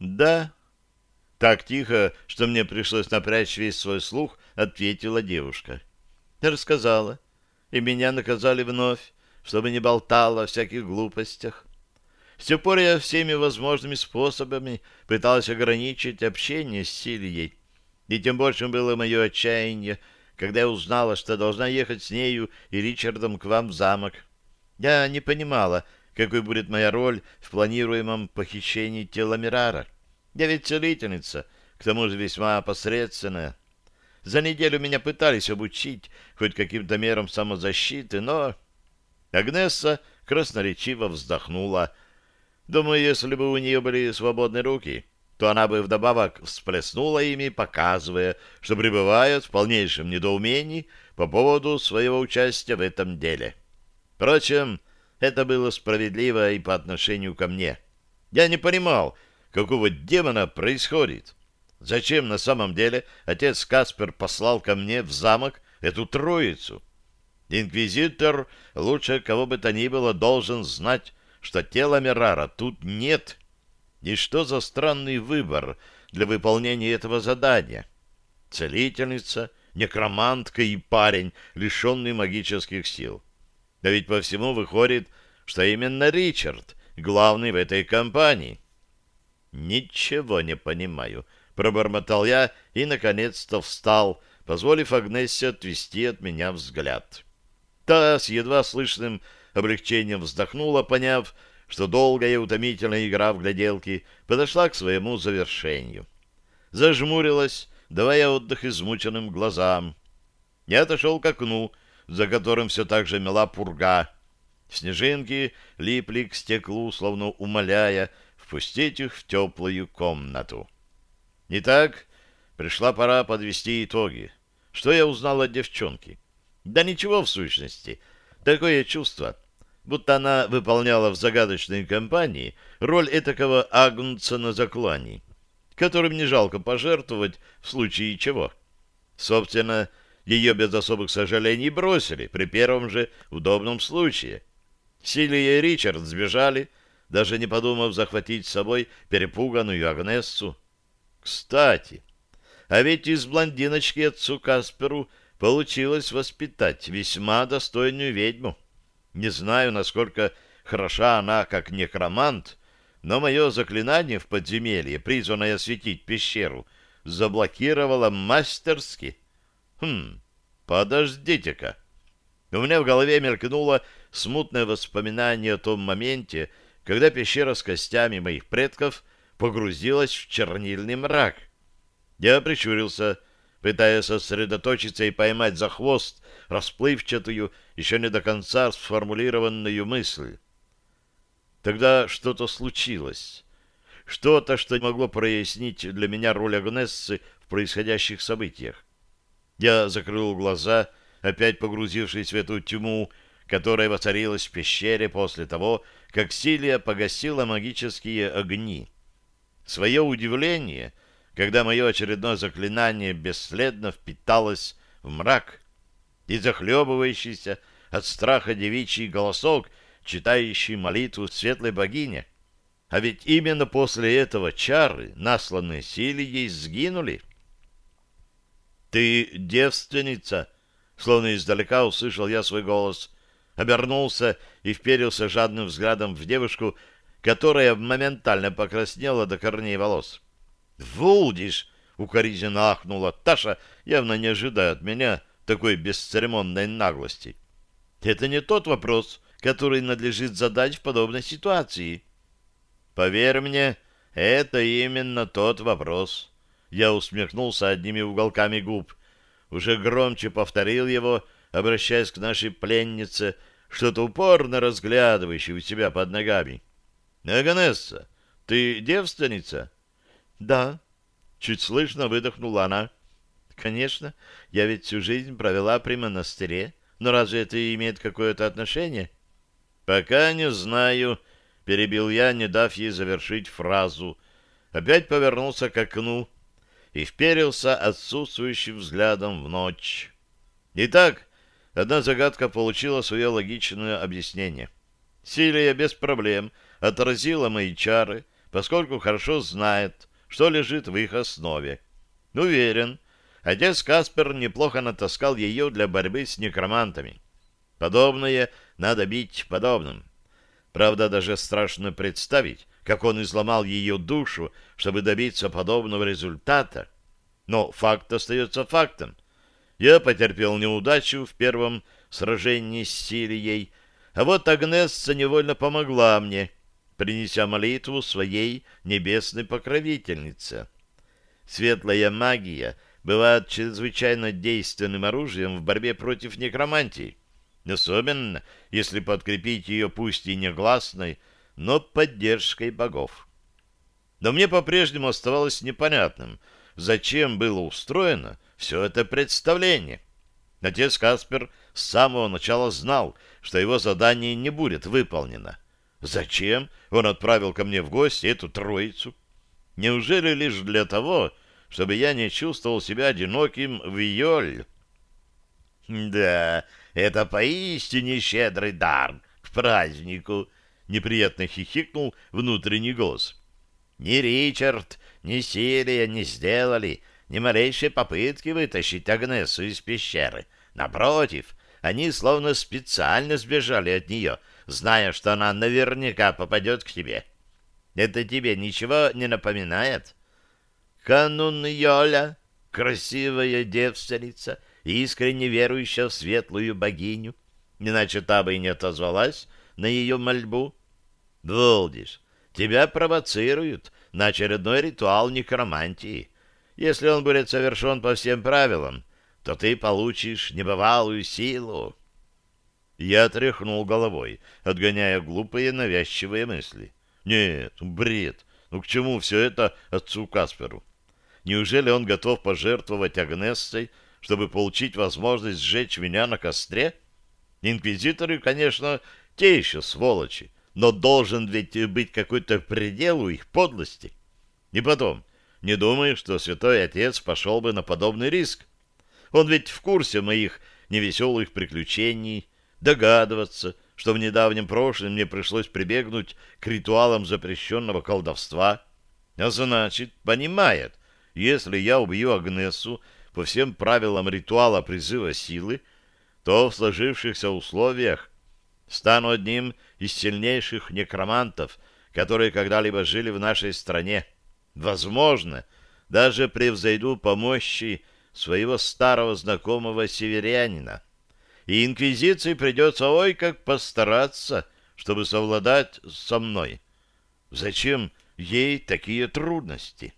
Да. Так тихо, что мне пришлось напрячь весь свой слух, ответила девушка. Рассказала. И меня наказали вновь, чтобы не болтала о всяких глупостях. С тех пор я всеми возможными способами пыталась ограничить общение с Сильей. И тем больше было мое отчаяние, когда я узнала, что должна ехать с нею и Ричардом к вам в замок. Я не понимала, какой будет моя роль в планируемом похищении тела Мирара. Я ведь целительница, к тому же весьма посредственная. За неделю меня пытались обучить хоть каким-то мерам самозащиты, но... Агнесса красноречиво вздохнула. Думаю, если бы у нее были свободные руки, то она бы вдобавок всплеснула ими, показывая, что пребывает в полнейшем недоумении по поводу своего участия в этом деле. Впрочем, это было справедливо и по отношению ко мне. Я не понимал, какого демона происходит. Зачем на самом деле отец Каспер послал ко мне в замок эту троицу? Инквизитор, лучше кого бы то ни было, должен знать, что тела Мирара тут нет. И что за странный выбор для выполнения этого задания? Целительница, некромантка и парень, лишенный магических сил. Да ведь по всему выходит, что именно Ричард главный в этой компании. Ничего не понимаю, пробормотал я и наконец-то встал, позволив Агнессе отвести от меня взгляд. Та с едва слышным облегчением вздохнула, поняв, что долгая и утомительная игра в гляделки подошла к своему завершению. Зажмурилась, давая отдых измученным глазам. Я отошел к окну, за которым все так же мела пурга. Снежинки липли к стеклу, словно умоляя впустить их в теплую комнату. Итак, пришла пора подвести итоги. Что я узнал от девчонки? Да ничего в сущности. Такое чувство, будто она выполняла в загадочной компании роль этакого агнца на заклании, которым не жалко пожертвовать в случае чего. Собственно, ее без особых сожалений бросили при первом же удобном случае. Силия и Ричард сбежали, даже не подумав захватить с собой перепуганную Агнессу. Кстати, а ведь из блондиночки отцу Касперу получилось воспитать весьма достойную ведьму. Не знаю, насколько хороша она как некромант, но мое заклинание в подземелье, призванное осветить пещеру, заблокировало мастерски. Хм, подождите-ка. У меня в голове мелькнуло смутное воспоминание о том моменте, когда пещера с костями моих предков погрузилась в чернильный мрак. Я прищурился, пытаясь сосредоточиться и поймать за хвост расплывчатую, еще не до конца сформулированную мысль. Тогда что-то случилось. Что-то, что могло прояснить для меня роль Агнессы в происходящих событиях. Я закрыл глаза, опять погрузившись в эту тьму, которая воцарилась в пещере после того, как Силия погасила магические огни. Свое удивление, когда мое очередное заклинание бесследно впиталось в мрак, и захлебывающийся от страха девичий голосок, читающий молитву светлой богине. А ведь именно после этого чары, насланные Силией, сгинули. «Ты девственница?» Словно издалека услышал я свой голос. Обернулся и вперился жадным взглядом в девушку, которая моментально покраснела до корней волос. «Вулдиш!» — укоризненно ахнула Таша, явно не ожидая от меня такой бесцеремонной наглости. «Это не тот вопрос, который надлежит задать в подобной ситуации». «Поверь мне, это именно тот вопрос». Я усмехнулся одними уголками губ. Уже громче повторил его, обращаясь к нашей пленнице, что-то упорно разглядывающей у себя под ногами. «Аганесса, ты девственница?» «Да», — чуть слышно выдохнула она. «Конечно, я ведь всю жизнь провела при монастыре, но разве это имеет какое-то отношение?» «Пока не знаю», — перебил я, не дав ей завершить фразу. Опять повернулся к окну, и вперился отсутствующим взглядом в ночь. Итак, одна загадка получила свое логичное объяснение. Силия без проблем отразила мои чары, поскольку хорошо знает, что лежит в их основе. Уверен, отец Каспер неплохо натаскал ее для борьбы с некромантами. Подобное надо бить подобным. Правда, даже страшно представить, как он изломал ее душу, чтобы добиться подобного результата. Но факт остается фактом. Я потерпел неудачу в первом сражении с Сирией, а вот Агнесса невольно помогла мне, принеся молитву своей небесной покровительнице. Светлая магия бывает чрезвычайно действенным оружием в борьбе против некромантии, особенно если подкрепить ее пусть и негласной, но поддержкой богов. Но мне по-прежнему оставалось непонятным, зачем было устроено все это представление. Отец Каспер с самого начала знал, что его задание не будет выполнено. Зачем он отправил ко мне в гости эту троицу? Неужели лишь для того, чтобы я не чувствовал себя одиноким в Йоль? Да, это поистине щедрый дар к празднику, неприятно хихикнул внутренний голос. Ни Ричард, ни Сирия не сделали ни малейшей попытки вытащить Агнесу из пещеры. Напротив, они словно специально сбежали от нее, зная, что она наверняка попадет к тебе. Это тебе ничего не напоминает? Канун Йоля, красивая девственница, искренне верующая в светлую богиню, иначе та бы и не отозвалась на ее мольбу. Волдиш, тебя провоцируют на очередной ритуал некромантии. Если он будет совершен по всем правилам, то ты получишь небывалую силу. Я тряхнул головой, отгоняя глупые навязчивые мысли. Нет, бред. Ну к чему все это отцу Касперу? Неужели он готов пожертвовать Агнессой, чтобы получить возможность сжечь меня на костре? Инквизиторы, конечно, те еще сволочи, но должен ведь быть какой-то предел у их подлости. И потом, не думаю, что святой отец пошел бы на подобный риск. Он ведь в курсе моих невеселых приключений, догадываться, что в недавнем прошлом мне пришлось прибегнуть к ритуалам запрещенного колдовства, а значит, понимает, если я убью Агнесу по всем правилам ритуала призыва силы, то в сложившихся условиях стану одним из сильнейших некромантов, которые когда-либо жили в нашей стране. Возможно, даже превзойду по мощи своего старого знакомого северянина. И инквизиции придется ой как постараться, чтобы совладать со мной. Зачем ей такие трудности?»